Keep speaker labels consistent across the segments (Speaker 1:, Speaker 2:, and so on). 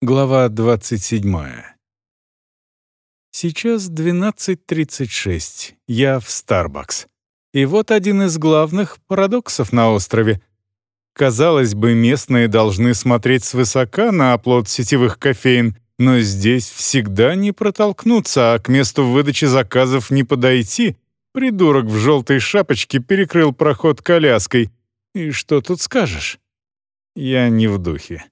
Speaker 1: Глава 27. Сейчас 12.36. Я в Starbucks. И вот один из главных парадоксов на острове. Казалось бы, местные должны смотреть свысока на оплот сетевых кофеин, но здесь всегда не протолкнуться, а к месту выдачи заказов не подойти. Придурок в желтой шапочке перекрыл проход коляской. И что тут скажешь? Я не в духе.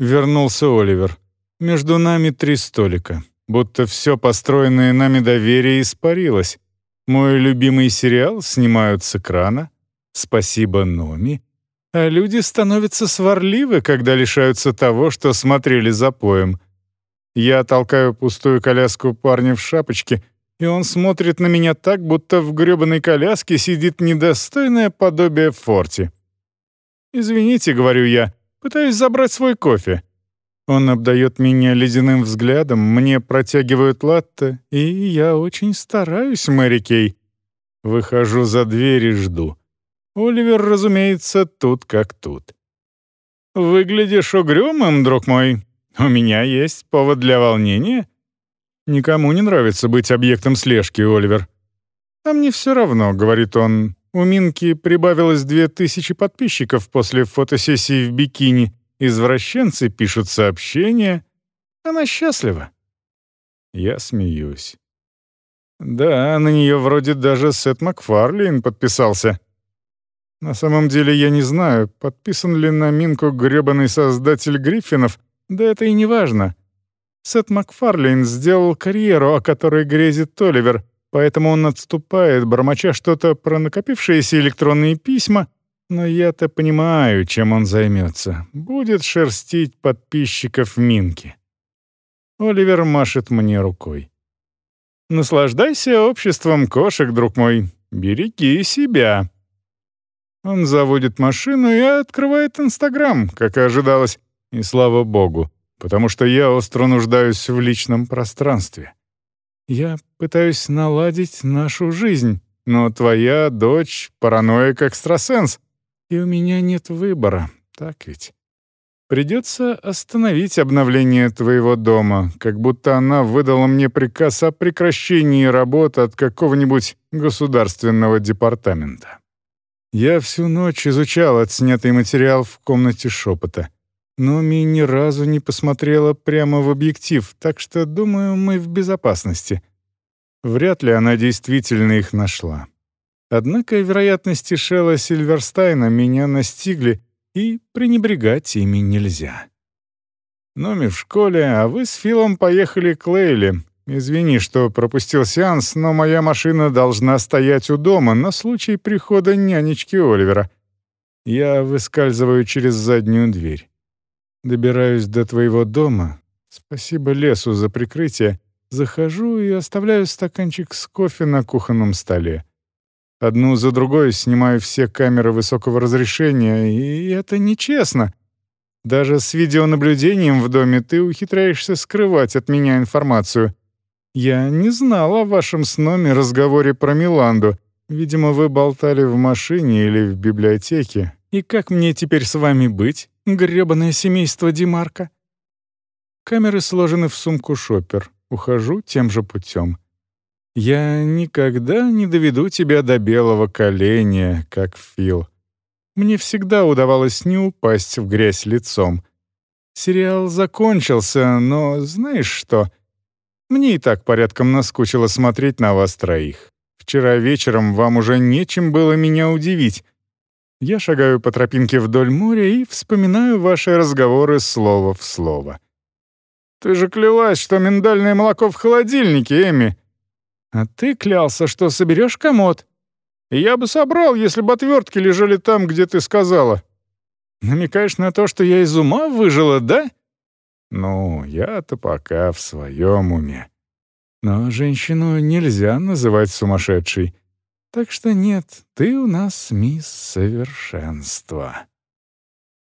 Speaker 1: Вернулся Оливер. Между нами три столика. Будто все построенное нами доверие испарилось. Мой любимый сериал снимают с экрана. Спасибо, Номи. А люди становятся сварливы, когда лишаются того, что смотрели за поем. Я толкаю пустую коляску парня в шапочке, и он смотрит на меня так, будто в грёбаной коляске сидит недостойное подобие Форти. «Извините», — говорю я, Пытаюсь забрать свой кофе. Он обдает меня ледяным взглядом, мне протягивают латте, и я очень стараюсь, Мэри Кей. Выхожу за дверь и жду. Оливер, разумеется, тут как тут. «Выглядишь угрюмым, друг мой. У меня есть повод для волнения». «Никому не нравится быть объектом слежки, Оливер». «А мне все равно», — говорит он, у Минки прибавилось две тысячи подписчиков после фотосессии в бикини. Извращенцы пишут сообщения. Она счастлива. Я смеюсь. Да, на нее вроде даже Сет Макфарлейн подписался. На самом деле я не знаю, подписан ли на Минку грёбаный создатель Гриффинов, да это и не важно. Сет Макфарлейн сделал карьеру, о которой грезит Толивер, Поэтому он отступает, бормоча что-то про накопившиеся электронные письма, но я-то понимаю, чем он займется. Будет шерстить подписчиков Минки. Оливер машет мне рукой. «Наслаждайся обществом кошек, друг мой. Береги себя». Он заводит машину и открывает Инстаграм, как и ожидалось. И слава богу, потому что я остро нуждаюсь в личном пространстве. Я пытаюсь наладить нашу жизнь, но твоя дочь — параноик-экстрасенс, и у меня нет выбора, так ведь? Придется остановить обновление твоего дома, как будто она выдала мне приказ о прекращении работы от какого-нибудь государственного департамента. Я всю ночь изучал отснятый материал в комнате шепота. Но Ми ни разу не посмотрела прямо в объектив, так что, думаю, мы в безопасности. Вряд ли она действительно их нашла. Однако вероятности Шелла Сильверстайна меня настигли, и пренебрегать ими нельзя. Номи в школе, а вы с Филом поехали к Лейле. Извини, что пропустил сеанс, но моя машина должна стоять у дома на случай прихода нянечки Оливера. Я выскальзываю через заднюю дверь. Добираюсь до твоего дома. Спасибо лесу за прикрытие. Захожу и оставляю стаканчик с кофе на кухонном столе. Одну за другой снимаю все камеры высокого разрешения, и это нечестно. Даже с видеонаблюдением в доме ты ухитряешься скрывать от меня информацию. Я не знал о вашем с Номи разговоре про Миланду. Видимо, вы болтали в машине или в библиотеке. И как мне теперь с вами быть? Грёбаное семейство Димарка. Камеры сложены в сумку шопер. Ухожу тем же путем. Я никогда не доведу тебя до белого коленя, как Фил. Мне всегда удавалось не упасть в грязь лицом. Сериал закончился, но знаешь что? Мне и так порядком наскучило смотреть на вас троих. Вчера вечером вам уже нечем было меня удивить. Я шагаю по тропинке вдоль моря и вспоминаю ваши разговоры слово в слово. «Ты же клялась, что миндальное молоко в холодильнике, Эми!» «А ты клялся, что соберешь комод!» «Я бы собрал, если бы отвертки лежали там, где ты сказала!» «Намекаешь на то, что я из ума выжила, да?» «Ну, я-то пока в своем уме. Но женщину нельзя называть сумасшедшей. Так что нет, ты у нас мисс Совершенство.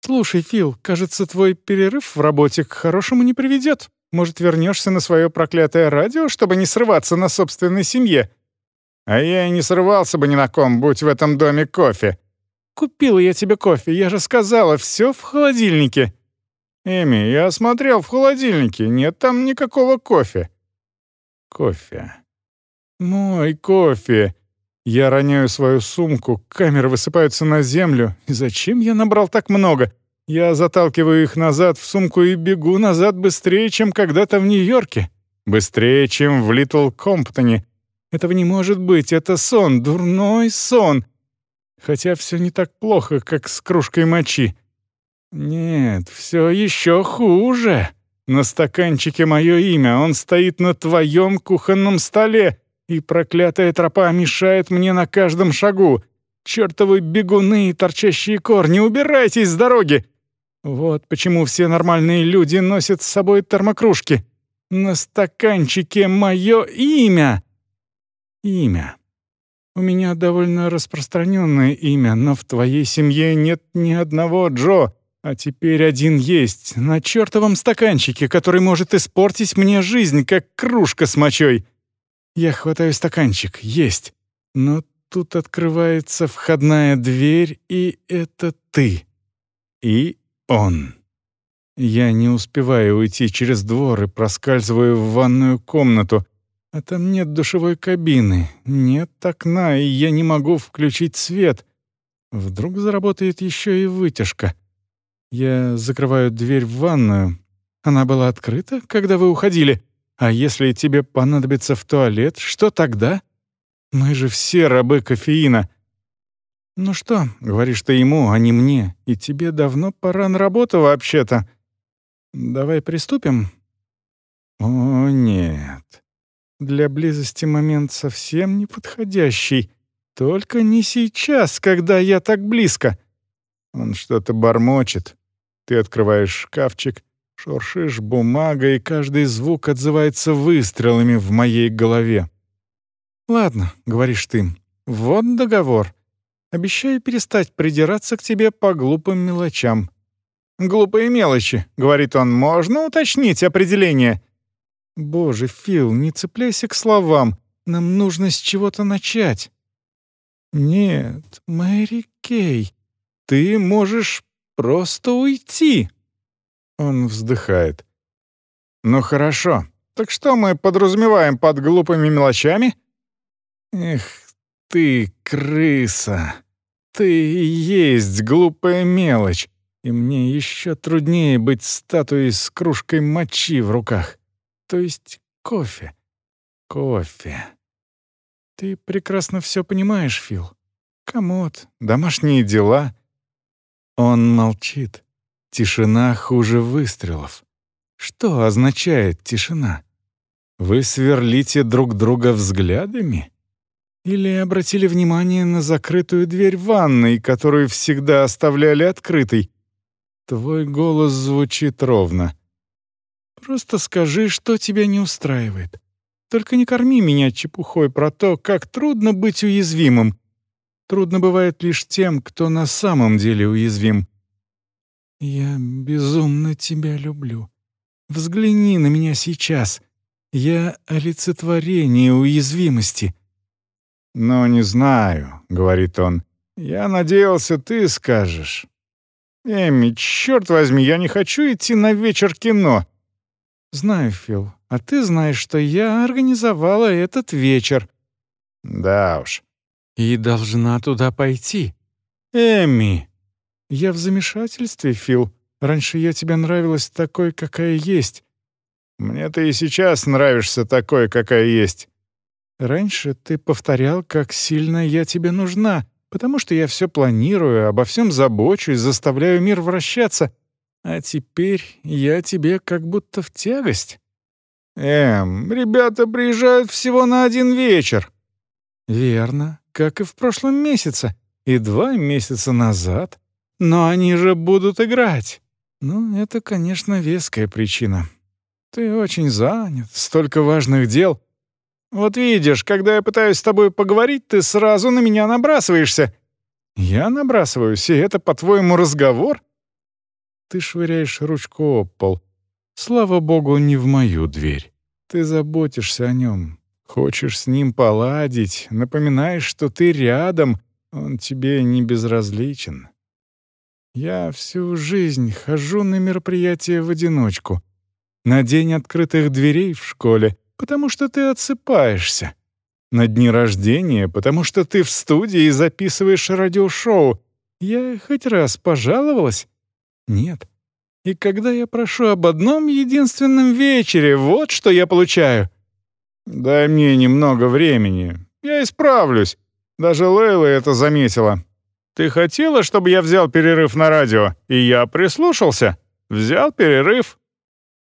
Speaker 1: «Слушай, Фил, кажется, твой перерыв в работе к хорошему не приведет. Может, вернешься на свое проклятое радио, чтобы не срываться на собственной семье?» «А я и не срывался бы ни на ком, будь в этом доме кофе». «Купила я тебе кофе, я же сказала, все в холодильнике». «Эми, я смотрел в холодильнике, нет там никакого кофе». «Кофе. Мой кофе». Я роняю свою сумку, камеры высыпаются на землю. И зачем я набрал так много? Я заталкиваю их назад в сумку и бегу назад быстрее, чем когда-то в Нью-Йорке. Быстрее, чем в Литл Комптоне. Этого не может быть, это сон, дурной сон. Хотя все не так плохо, как с кружкой мочи. Нет, все еще хуже. На стаканчике мое имя, он стоит на твоем кухонном столе, и проклятая тропа мешает мне на каждом шагу. Чертовы бегуны и торчащие корни, убирайтесь с дороги! Вот почему все нормальные люди носят с собой термокружки. На стаканчике мое имя. Имя. У меня довольно распространенное имя, но в твоей семье нет ни одного Джо, а теперь один есть, на чертовом стаканчике, который может испортить мне жизнь, как кружка с мочой. Я хватаю стаканчик, есть. Но тут открывается входная дверь, и это ты. И он. Я не успеваю уйти через двор и проскальзываю в ванную комнату, а там нет душевой кабины, нет окна, и я не могу включить свет. Вдруг заработает еще и вытяжка. Я закрываю дверь в ванную. Она была открыта, когда вы уходили. А если тебе понадобится в туалет, что тогда? Мы же все рабы кофеина. Ну что, говоришь ты ему, а не мне, и тебе давно пора на работу вообще-то. Давай приступим? О, нет. Для близости момент совсем неподходящий. Только не сейчас, когда я так близко. Он что-то бормочет. Ты открываешь шкафчик, шуршишь бумагой, каждый звук отзывается выстрелами в моей голове. «Ладно», — говоришь ты, — «вот договор. Обещаю перестать придираться к тебе по глупым мелочам». «Глупые мелочи», — говорит он, — «можно уточнить определение?» «Боже, Фил, не цепляйся к словам. Нам нужно с чего-то начать». «Нет, Мэри Кей, ты можешь просто уйти». Он вздыхает. «Ну хорошо. Так что мы подразумеваем под глупыми мелочами?» «Эх, ты крыса. Ты и есть глупая мелочь, и мне еще труднее быть статуей с кружкой мочи в руках». То есть кофе. Кофе. Ты прекрасно все понимаешь, Фил. Комод, домашние дела. Он молчит. Тишина хуже выстрелов. Что означает тишина? Вы сверлите друг друга взглядами? Или обратили внимание на закрытую дверь ванной, которую всегда оставляли открытой? Твой голос звучит ровно. Просто скажи, что тебя не устраивает. Только не корми меня чепухой про то, как трудно быть уязвимым. Трудно бывает лишь тем, кто на самом деле уязвим. Я безумно тебя люблю. Взгляни на меня сейчас. Я олицетворение уязвимости. «Но не знаю», — говорит он. «Я надеялся, ты скажешь». «Эми, черт возьми, я не хочу идти на вечер кино. «Знаю, Фил. А ты знаешь, что я организовала этот вечер». «Да уж». «И должна туда пойти». «Эми!» «Я в замешательстве, Фил. Раньше я тебе нравилась такой, какая есть». «Мне ты и сейчас нравишься такой, какая есть». «Раньше ты повторял, как сильно я тебе нужна, потому что я все планирую, обо всем забочусь, заставляю мир вращаться, а теперь я тебе как будто в тягость. Эм, ребята приезжают всего на один вечер. Верно, как и в прошлом месяце, и два месяца назад. Но они же будут играть. Ну, это, конечно, веская причина. Ты очень занят, столько важных дел. Вот видишь, когда я пытаюсь с тобой поговорить, ты сразу на меня набрасываешься. Я набрасываюсь, и это, по-твоему, разговор? Ты швыряешь ручку об пол. Слава богу, не в мою дверь. Ты заботишься о нем, хочешь с ним поладить, напоминаешь, что ты рядом, он тебе не безразличен. Я всю жизнь хожу на мероприятия в одиночку. На день открытых дверей в школе, потому что ты отсыпаешься. На дни рождения, потому что ты в студии записываешь радиошоу. Я хоть раз пожаловалась? Нет. И когда я прошу об одном единственном вечере, вот что я получаю. Дай мне немного времени. Я исправлюсь. Даже Лейла это заметила. Ты хотела, чтобы я взял перерыв на радио, и я прислушался. Взял перерыв.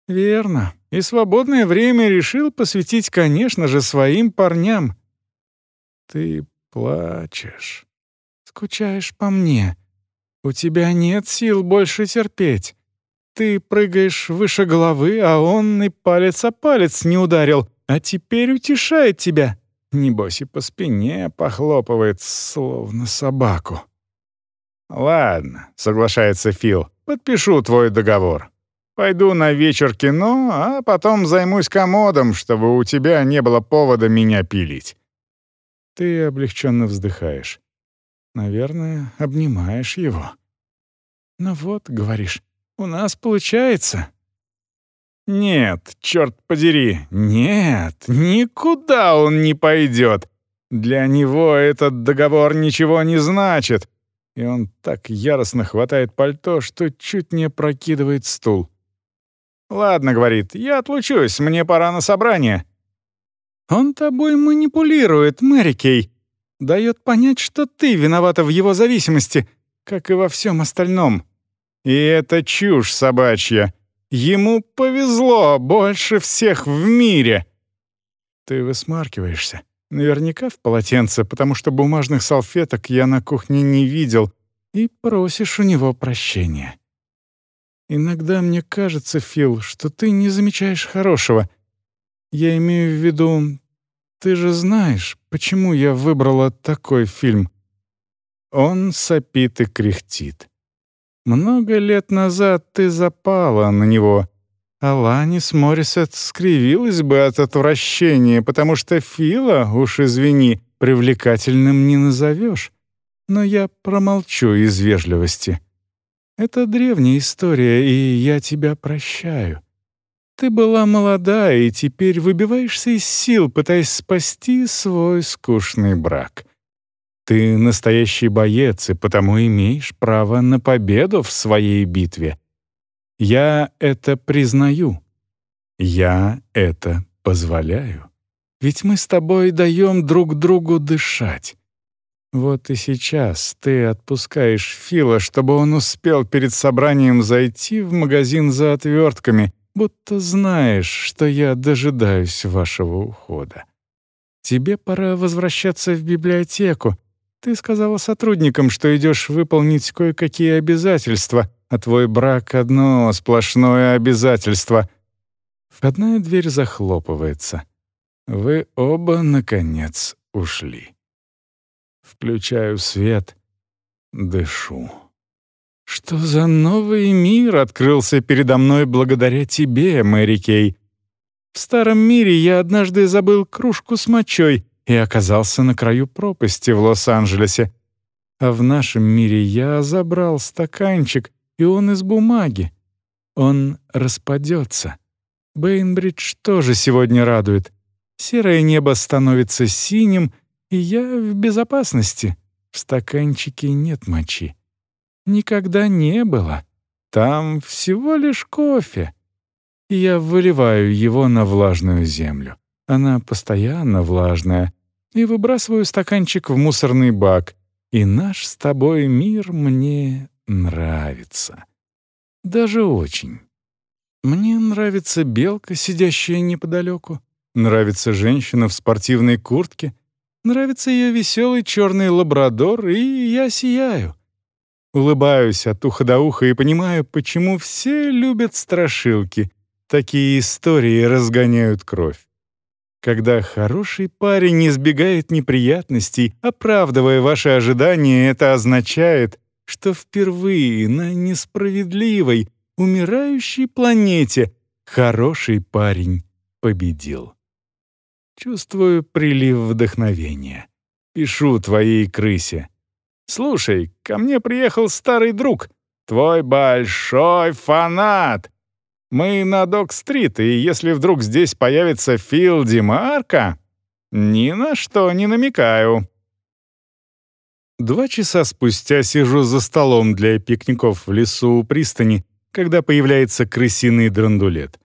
Speaker 1: Верно. И свободное время решил посвятить, конечно же, своим парням. Ты плачешь. Скучаешь по мне. У тебя нет сил больше терпеть. Ты прыгаешь выше головы, а он и палец о палец не ударил, а теперь утешает тебя. Небось и по спине похлопывает, словно собаку. «Ладно», — соглашается Фил, — «подпишу твой договор. Пойду на вечер кино, а потом займусь комодом, чтобы у тебя не было повода меня пилить». Ты облегченно вздыхаешь. Наверное, обнимаешь его. «Ну вот», — говоришь, — «у нас получается». «Нет, черт подери, нет, никуда он не пойдет. Для него этот договор ничего не значит». И он так яростно хватает пальто, что чуть не прокидывает стул. «Ладно», — говорит, — «я отлучусь, мне пора на собрание». «Он тобой манипулирует, Мэри Кей. Дает понять, что ты виновата в его зависимости, как и во всем остальном. И это чушь собачья. Ему повезло больше всех в мире. Ты высмаркиваешься. Наверняка в полотенце, потому что бумажных салфеток я на кухне не видел, и просишь у него прощения. Иногда мне кажется, Фил, что ты не замечаешь хорошего. Я имею в виду, ты же знаешь, почему я выбрала такой фильм. Он сопит и кряхтит. Много лет назад ты запала на него. Аланис Моррисет скривилась бы от отвращения, потому что Фила, уж извини, привлекательным не назовешь. Но я промолчу из вежливости. Это древняя история, и я тебя прощаю. Ты была молода и теперь выбиваешься из сил, пытаясь спасти свой скучный брак. Ты настоящий боец и потому имеешь право на победу в своей битве. Я это признаю. Я это позволяю. Ведь мы с тобой даем друг другу дышать. Вот и сейчас ты отпускаешь Фила, чтобы он успел перед собранием зайти в магазин за отвертками, будто знаешь, что я дожидаюсь вашего ухода. Тебе пора возвращаться в библиотеку, ты сказала сотрудникам, что идешь выполнить кое-какие обязательства, а твой брак — одно сплошное обязательство. Входная дверь захлопывается. Вы оба, наконец, ушли. Включаю свет, дышу. Что за новый мир открылся передо мной благодаря тебе, Мэри Кей? В старом мире я однажды забыл кружку с мочой — и оказался на краю пропасти в Лос-Анджелесе. А в нашем мире я забрал стаканчик, и он из бумаги. Он распадется. Бейнбридж тоже сегодня радует. Серое небо становится синим, и я в безопасности. В стаканчике нет мочи. Никогда не было. Там всего лишь кофе. И я выливаю его на влажную землю. Она постоянно влажная, и выбрасываю стаканчик в мусорный бак. И наш с тобой мир мне нравится. Даже очень. Мне нравится белка, сидящая неподалеку. Нравится женщина в спортивной куртке. Нравится ее веселый черный лабрадор, и я сияю. Улыбаюсь от уха до уха и понимаю, почему все любят страшилки. Такие истории разгоняют кровь. Когда хороший парень избегает неприятностей, оправдывая ваши ожидания, это означает, что впервые на несправедливой, умирающей планете хороший парень победил. Чувствую прилив вдохновения. Пишу твоей крысе. «Слушай, ко мне приехал старый друг. Твой большой фанат. Мы на Док-стрит, и если вдруг здесь появится Фил Димарко, ни на что не намекаю». Два часа спустя сижу за столом для пикников в лесу у пристани, когда появляется крысиный драндулет.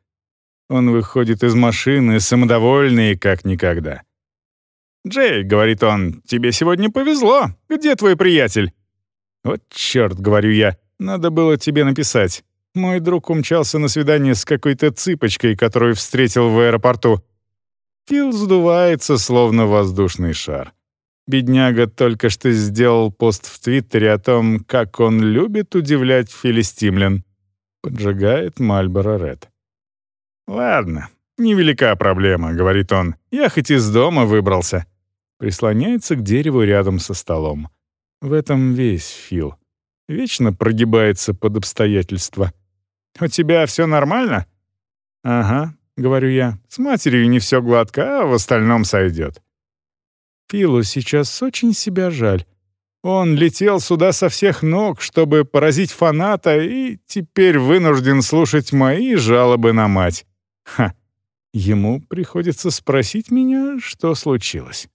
Speaker 1: Он выходит из машины, самодовольный, как никогда. «Джей», — говорит он, — «тебе сегодня повезло. Где твой приятель?» «Вот черт», — говорю я, — «надо было тебе написать. Мой друг умчался на свидание с какой-то цыпочкой, которую встретил в аэропорту. Фил сдувается, словно воздушный шар. Бедняга только что сделал пост в Твиттере о том, как он любит удивлять филистимлян. Поджигает Мальборо Ред. «Ладно, невелика проблема», — говорит он. «Я хоть из дома выбрался». Прислоняется к дереву рядом со столом. В этом весь Фил. Вечно прогибается под обстоятельства. «У тебя все нормально?» «Ага», — говорю я. «С матерью не все гладко, а в остальном сойдет». Филу сейчас очень себя жаль. Он летел сюда со всех ног, чтобы поразить фаната, и теперь вынужден слушать мои жалобы на мать. Ха, ему приходится спросить меня, что случилось.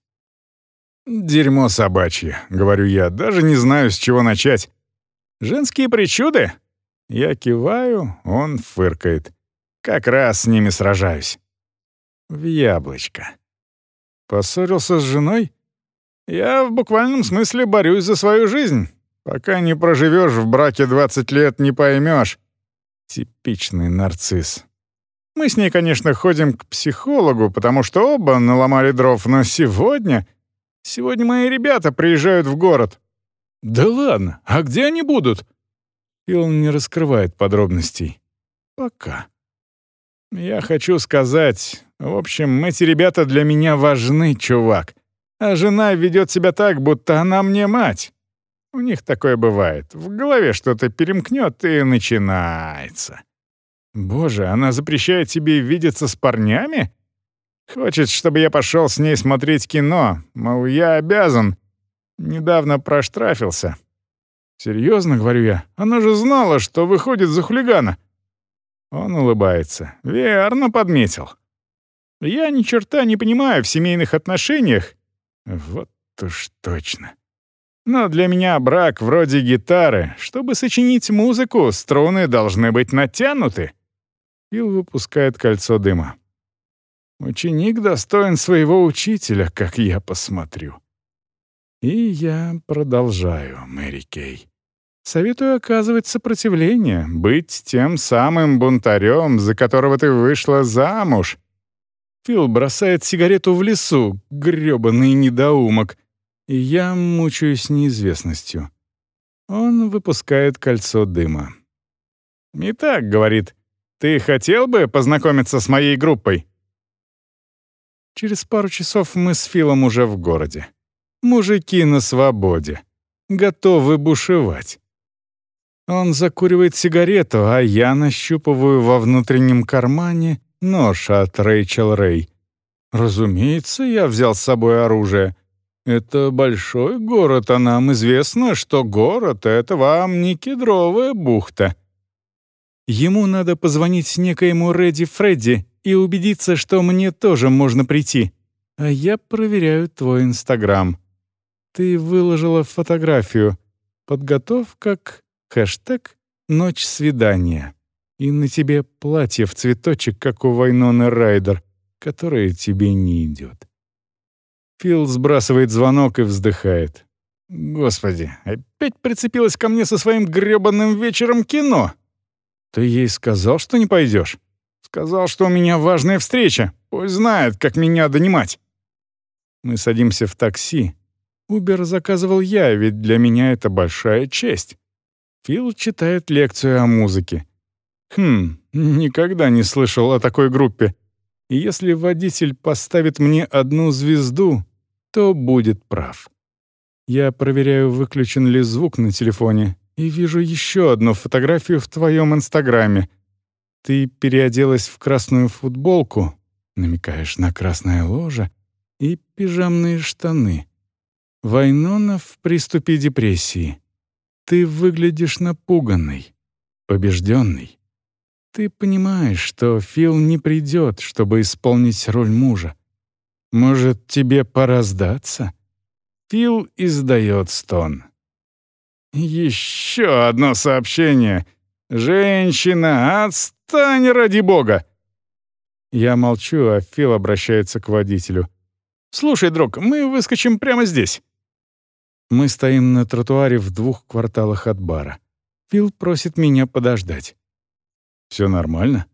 Speaker 1: «Дерьмо собачье», — говорю я, — «даже не знаю, с чего начать». «Женские причуды?» Я киваю, он фыркает. «Как раз с ними сражаюсь». В яблочко. Поссорился с женой? Я в буквальном смысле борюсь за свою жизнь. Пока не проживешь в браке 20 лет, не поймешь. Типичный нарцисс. Мы с ней, конечно, ходим к психологу, потому что оба наломали дров, но сегодня... Сегодня мои ребята приезжают в город. Да ладно, а где они будут? И он не раскрывает подробностей. Пока. Я хочу сказать, в общем, эти ребята для меня важны, чувак. А жена ведет себя так, будто она мне мать. У них такое бывает. В голове что-то перемкнет и начинается. Боже, она запрещает тебе видеться с парнями? Хочет, чтобы я пошел с ней смотреть кино. Мол, я обязан. Недавно проштрафился. Серьезно, говорю я. Она же знала, что выходит за хулигана. Он улыбается. Верно подметил. Я ни черта не понимаю в семейных отношениях. Вот уж точно. Но для меня брак вроде гитары. Чтобы сочинить музыку, струны должны быть натянуты. Фил выпускает кольцо дыма. Ученик достоин своего учителя, как я посмотрю. И я продолжаю, Мэри Кей. Советую оказывать сопротивление, быть тем самым бунтарем, за которого ты вышла замуж. Фил бросает сигарету в лесу, грёбаный недоумок, и я мучаюсь неизвестностью. Он выпускает кольцо дыма. «Итак», — говорит, — «ты хотел бы познакомиться с моей группой?» Через пару часов мы с Филом уже в городе. Мужики на свободе. Готовы бушевать. Он закуривает сигарету, а я нащупываю во внутреннем кармане нож от Рэйчел Рэй. Разумеется, я взял с собой оружие. Это большой город, а нам известно, что город — это вам не кедровая бухта. Ему надо позвонить некоему Редди Фредди и убедиться, что мне тоже можно прийти. А я проверяю твой Инстаграм. Ты выложила фотографию. Подготовка к Хэштег «Ночь свидания». И на тебе платье в цветочек, как у Вайноны Райдер, которое тебе не идет. Фил сбрасывает звонок и вздыхает. «Господи, опять прицепилась ко мне со своим грёбаным вечером кино!» «Ты ей сказал, что не пойдешь?» «Сказал, что у меня важная встреча. Пусть знает, как меня донимать». Мы садимся в такси. Убер заказывал я, ведь для меня это большая честь. Фил читает лекцию о музыке. Хм, никогда не слышал о такой группе. Если водитель поставит мне одну звезду, то будет прав. Я проверяю, выключен ли звук на телефоне, и вижу еще одну фотографию в твоем инстаграме. Ты переоделась в красную футболку, намекаешь на красное ложе, и пижамные штаны. Вайнона в приступе депрессии. Ты выглядишь напуганный, побежденный. Ты понимаешь, что Фил не придет, чтобы исполнить роль мужа. Может, тебе пора сдаться? Фил издает стон. Еще одно сообщение. «Женщина, отстань ради бога!» Я молчу, а Фил обращается к водителю. «Слушай, друг, мы выскочим прямо здесь». Мы стоим на тротуаре в двух кварталах от бара. Фил просит меня подождать. «Все нормально?»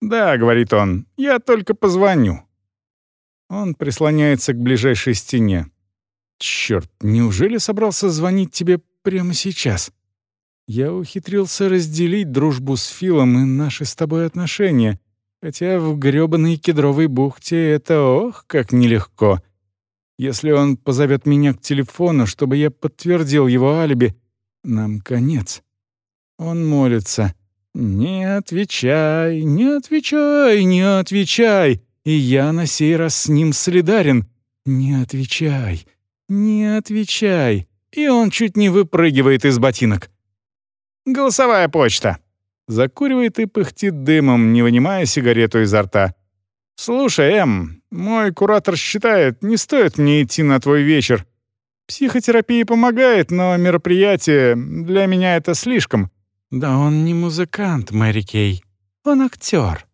Speaker 1: «Да», — говорит он, — «я только позвоню». Он прислоняется к ближайшей стене. «Чёрт, неужели собрался звонить тебе прямо сейчас?» Я ухитрился разделить дружбу с Филом и наши с тобой отношения, хотя в грёбаной кедровой бухте это ох, как нелегко. Если он позовет меня к телефону, чтобы я подтвердил его алиби, нам конец. Он молится. «Не отвечай, не отвечай, не отвечай!» И я на сей раз с ним солидарен. «Не отвечай, не отвечай!» И он чуть не выпрыгивает из ботинок. «Голосовая почта!» Закуривает и пыхтит дымом, не вынимая сигарету изо рта. «Слушай, Эм, мой куратор считает, не стоит мне идти на твой вечер. Психотерапия помогает, но мероприятие для меня это слишком. «Да он не музыкант, Мэри Кей. Он актер.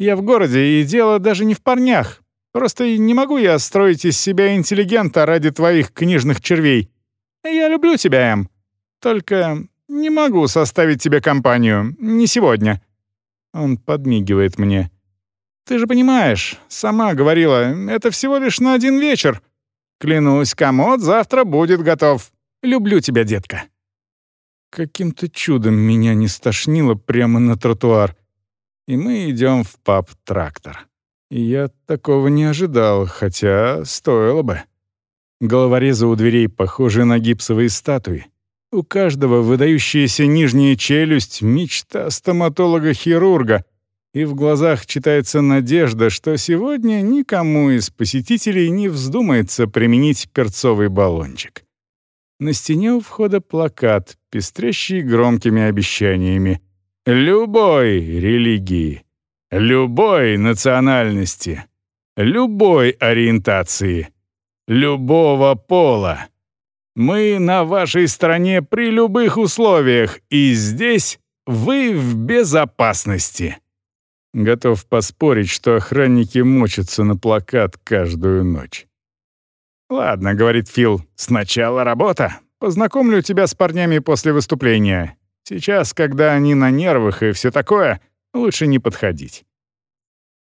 Speaker 1: Я в городе, и дело даже не в парнях. Просто не могу я строить из себя интеллигента ради твоих книжных червей. Я люблю тебя, Эм. Только не могу составить тебе компанию. Не сегодня». Он подмигивает мне. «Ты же понимаешь, сама говорила, это всего лишь на один вечер. Клянусь, комод завтра будет готов. Люблю тебя, детка». Каким-то чудом меня не стошнило прямо на тротуар. И мы идем в паб «Трактор». И я такого не ожидал, хотя стоило бы. Головорезы у дверей похожи на гипсовые статуи. У каждого выдающаяся нижняя челюсть — мечта стоматолога-хирурга, и в глазах читается надежда, что сегодня никому из посетителей не вздумается применить перцовый баллончик. На стене у входа плакат, пестрящий громкими обещаниями. Любой религии, любой национальности, любой ориентации, любого пола. Мы на вашей стороне при любых условиях, и здесь вы в безопасности. Готов поспорить, что охранники мочатся на плакат каждую ночь. «Ладно», — говорит Фил, — «сначала работа. Познакомлю тебя с парнями после выступления. Сейчас, когда они на нервах и все такое, лучше не подходить».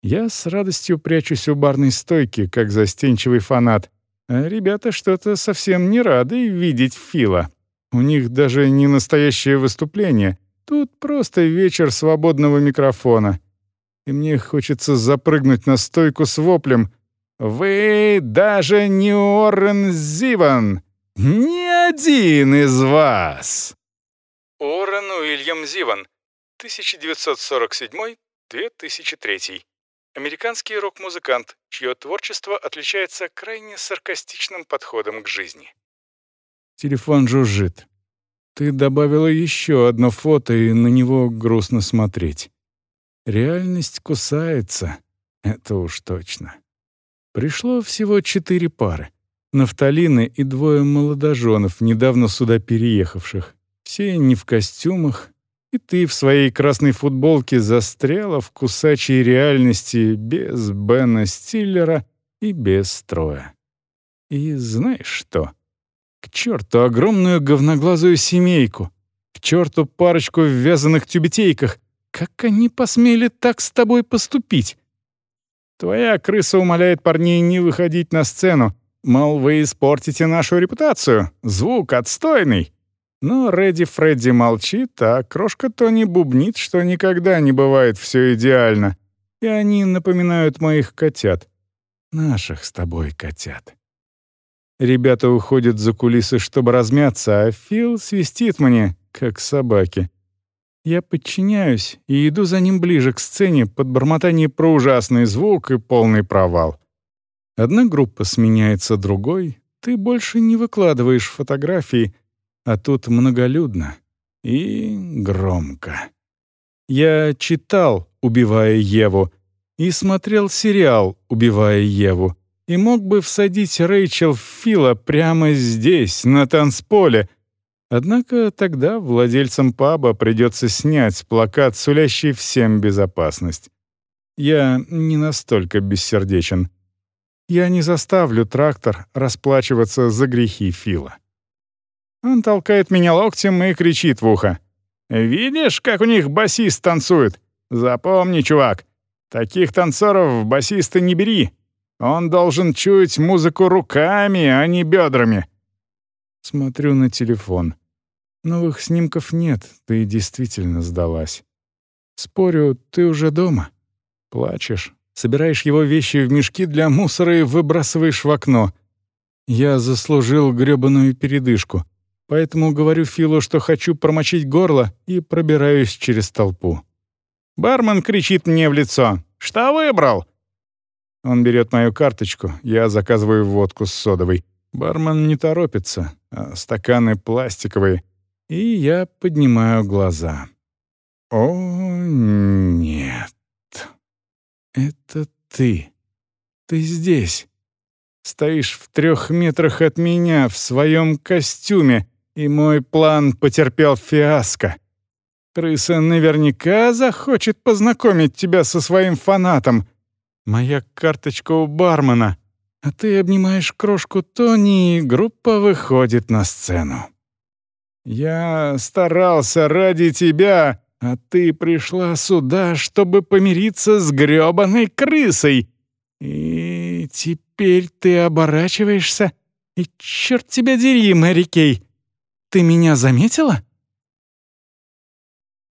Speaker 1: Я с радостью прячусь у барной стойки, как застенчивый фанат. А ребята что-то совсем не рады видеть Фила. У них даже не настоящее выступление. Тут просто вечер свободного микрофона. И мне хочется запрыгнуть на стойку с воплем вы даже не Оррен Зиван! Ни один из вас!» Оррен Уильям Зиван, 1947-2003. Американский рок-музыкант, чье творчество отличается крайне саркастичным подходом к жизни. Телефон жужжит. Ты добавила еще одно фото, и на него грустно смотреть. Реальность кусается, это уж точно. Пришло всего четыре пары. Нафталины и двое молодоженов, недавно сюда переехавших. Все не в костюмах. И ты в своей красной футболке застряла в кусачей реальности без Бена Стиллера и без строя. И знаешь что? К черту огромную говноглазую семейку. К черту парочку в вязаных тюбетейках. Как они посмели так с тобой поступить? Твоя крыса умоляет парней не выходить на сцену. Мол, вы испортите нашу репутацию. Звук отстойный. Но Редди Фредди молчит, а крошка Тони бубнит, что никогда не бывает все идеально. И они напоминают моих котят. Наших с тобой котят. Ребята уходят за кулисы, чтобы размяться, а Фил свистит мне, как собаки. Я подчиняюсь и иду за ним ближе к сцене под бормотание про ужасный звук и полный провал. Одна группа сменяется другой, ты больше не выкладываешь фотографии, А тут многолюдно и громко. Я читал, убивая Еву, и смотрел сериал, убивая Еву, и мог бы всадить Рэйчел Фила прямо здесь, на танцполе. Однако тогда владельцам паба придется снять плакат, сулящий всем безопасность. Я не настолько бессердечен. Я не заставлю трактор расплачиваться за грехи Фила. Он толкает меня локтем и кричит в ухо. «Видишь, как у них басист танцует? Запомни, чувак, таких танцоров в басисты не бери. Он должен чуять музыку руками, а не бедрами». Смотрю на телефон. Новых снимков нет, ты действительно сдалась. Спорю, ты уже дома. Плачешь, собираешь его вещи в мешки для мусора и выбрасываешь в окно. Я заслужил грёбаную передышку, поэтому говорю Филу, что хочу промочить горло и пробираюсь через толпу. Бармен кричит мне в лицо. «Что выбрал?» Он берет мою карточку, я заказываю водку с содовой. Бармен не торопится, а стаканы пластиковые, и я поднимаю глаза. «О, нет!» «Это ты. Ты здесь. Стоишь в трех метрах от меня в своем костюме, и мой план потерпел фиаско. Крыса наверняка захочет познакомить тебя со своим фанатом. Моя карточка у бармена, а ты обнимаешь крошку Тони, и группа выходит на сцену. Я старался ради тебя, а ты пришла сюда, чтобы помириться с грёбаной крысой. И теперь ты оборачиваешься, и черт тебя дери, Мэри Кей. Ты меня заметила?